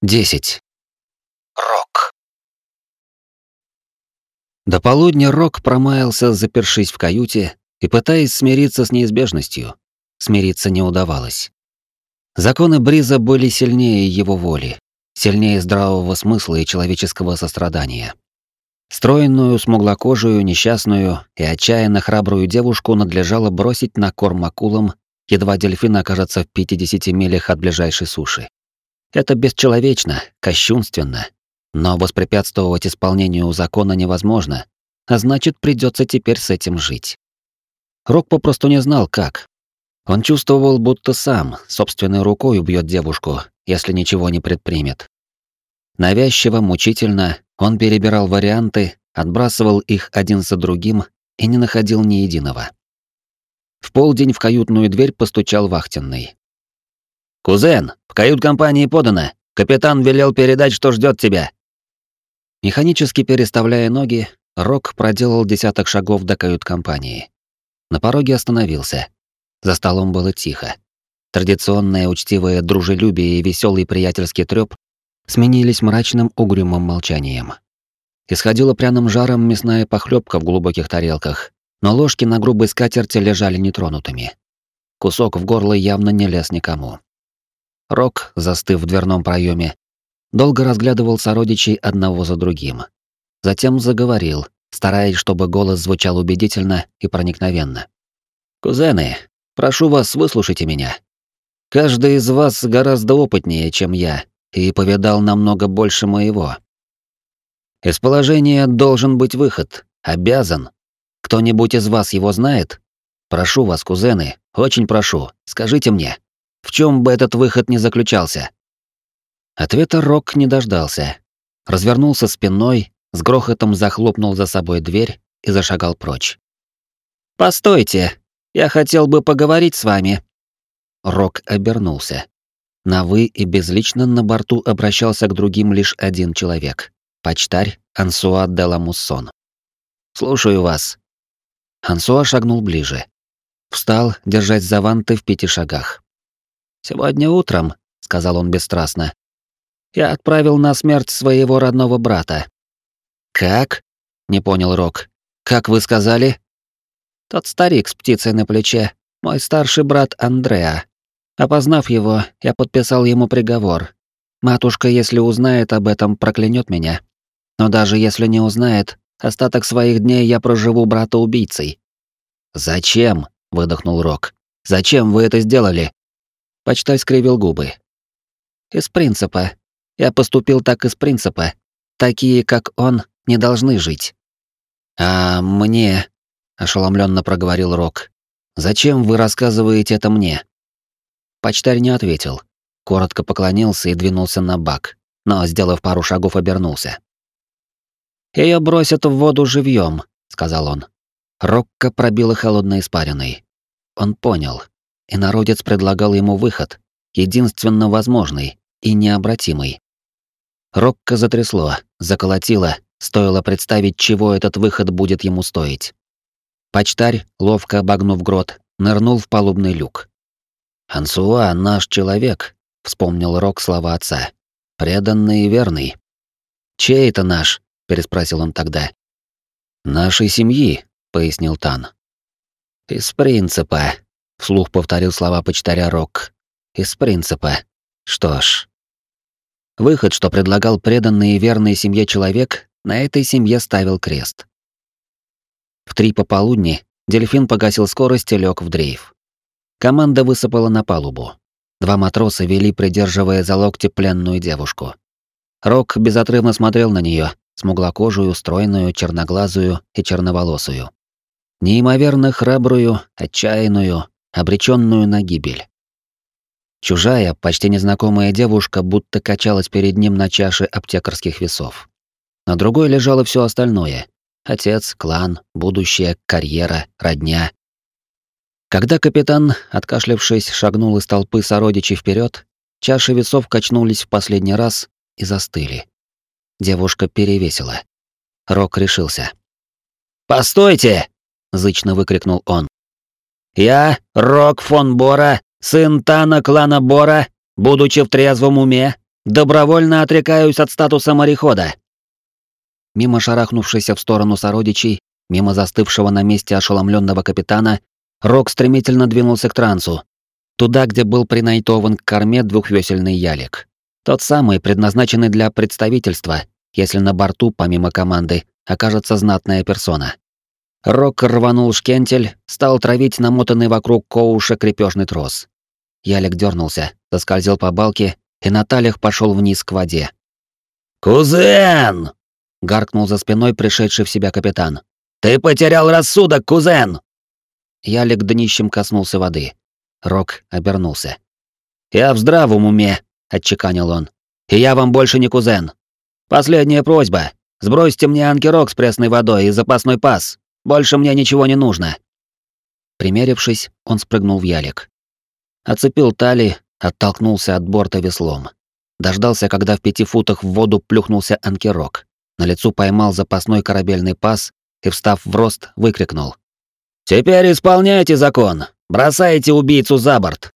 10. Рок. До полудня Рок промаялся, запершись в каюте и пытаясь смириться с неизбежностью. Смириться не удавалось. Законы Бриза были сильнее его воли, сильнее здравого смысла и человеческого сострадания. Стройную, смуглокожую, несчастную и отчаянно храбрую девушку надлежало бросить на корм акулам, едва дельфин окажется в 50 милях от ближайшей суши. Это бесчеловечно, кощунственно, но воспрепятствовать исполнению закона невозможно, а значит, придется теперь с этим жить. Рок попросту не знал, как. Он чувствовал, будто сам, собственной рукой убьет девушку, если ничего не предпримет. Навязчиво, мучительно, он перебирал варианты, отбрасывал их один за другим и не находил ни единого. В полдень в каютную дверь постучал вахтенный. «Кузен, в кают-компании подано. Капитан велел передать, что ждет тебя». Механически переставляя ноги, Рок проделал десяток шагов до кают-компании. На пороге остановился. За столом было тихо. Традиционное учтивое дружелюбие и веселый приятельский трёп сменились мрачным угрюмым молчанием. Исходила пряным жаром мясная похлебка в глубоких тарелках, но ложки на грубой скатерти лежали нетронутыми. Кусок в горло явно не лез никому. Рок, застыв в дверном проеме, долго разглядывал сородичей одного за другим. Затем заговорил, стараясь, чтобы голос звучал убедительно и проникновенно. «Кузены, прошу вас, выслушайте меня. Каждый из вас гораздо опытнее, чем я, и повидал намного больше моего. Из положения должен быть выход, обязан. Кто-нибудь из вас его знает? Прошу вас, кузены, очень прошу, скажите мне. В чем бы этот выход ни заключался? Ответа Рок не дождался. Развернулся спиной, с грохотом захлопнул за собой дверь и зашагал прочь. «Постойте, я хотел бы поговорить с вами». Рок обернулся. На «вы» и безлично на борту обращался к другим лишь один человек — почтарь Ансуа де Ламуссон. «Слушаю вас». Ансуа шагнул ближе. Встал, держась за ванты в пяти шагах. «Сегодня утром», — сказал он бесстрастно, — «я отправил на смерть своего родного брата». «Как?» — не понял Рок. «Как вы сказали?» «Тот старик с птицей на плече, мой старший брат Андреа. Опознав его, я подписал ему приговор. Матушка, если узнает об этом, проклянет меня. Но даже если не узнает, остаток своих дней я проживу брата-убийцей». «Зачем?» — выдохнул Рок. «Зачем вы это сделали?» Почтай скривил губы. Из принципа. Я поступил так из принципа. Такие, как он, не должны жить. А мне, ошеломленно проговорил Рок. Зачем вы рассказываете это мне? Почтарь не ответил. Коротко поклонился и двинулся на бак, но, сделав пару шагов, обернулся. Ее бросят в воду живьем, сказал он. Рокко пробила холодной испариной. Он понял, и народец предлагал ему выход, единственно возможный и необратимый. Рокко затрясло, заколотило, стоило представить, чего этот выход будет ему стоить. Почтарь, ловко обогнув грот, нырнул в палубный люк. «Ансуа — наш человек», — вспомнил Рок слова отца. «Преданный и верный». «Чей это наш?» — переспросил он тогда. «Нашей семьи», — пояснил Тан. «Из принципа», Вслух повторил слова почтаря Рок. Из принципа. Что ж. Выход, что предлагал преданный и верный семье человек, на этой семье ставил крест. В три пополудни дельфин погасил скорость и лег в дрейф. Команда высыпала на палубу. Два матроса вели, придерживая за локти пленную девушку. Рок безотрывно смотрел на нее, смуглокожую, стройную, черноглазую и черноволосую. Неимоверно храбрую, отчаянную, обреченную на гибель. Чужая, почти незнакомая девушка будто качалась перед ним на чаше аптекарских весов. На другой лежало все остальное — отец, клан, будущее, карьера, родня. Когда капитан, откашлявшись, шагнул из толпы сородичей вперед, чаши весов качнулись в последний раз и застыли. Девушка перевесила. Рок решился. «Постойте!» — зычно выкрикнул он. Я, Рок фон Бора, сын Тана клана Бора, будучи в трезвом уме, Добровольно отрекаюсь от статуса морехода. Мимо шарахнувшейся в сторону сородичей, мимо застывшего на месте ошеломленного капитана, Рок стремительно двинулся к трансу. Туда, где был принайтован к корме двухвесельный ялик. Тот самый, предназначенный для представительства, если на борту, помимо команды, окажется знатная персона. Рок рванул шкентель, стал травить намотанный вокруг коуша крепежный трос. Ялик дернулся, заскользил по балке и на талях пошел вниз к воде. «Кузен!» — гаркнул за спиной пришедший в себя капитан. «Ты потерял рассудок, кузен!» Ялик днищем коснулся воды. Рок обернулся. «Я в здравом уме», — отчеканил он. «И я вам больше не кузен. Последняя просьба. Сбросьте мне анкерок с пресной водой и запасной пас. Больше мне ничего не нужно. Примерившись, он спрыгнул в ялик. Оцепил тали, оттолкнулся от борта веслом. Дождался, когда в пяти футах в воду плюхнулся анкерок. На лицу поймал запасной корабельный пас и, встав в рост, выкрикнул. «Теперь исполняйте закон! Бросайте убийцу за борт!»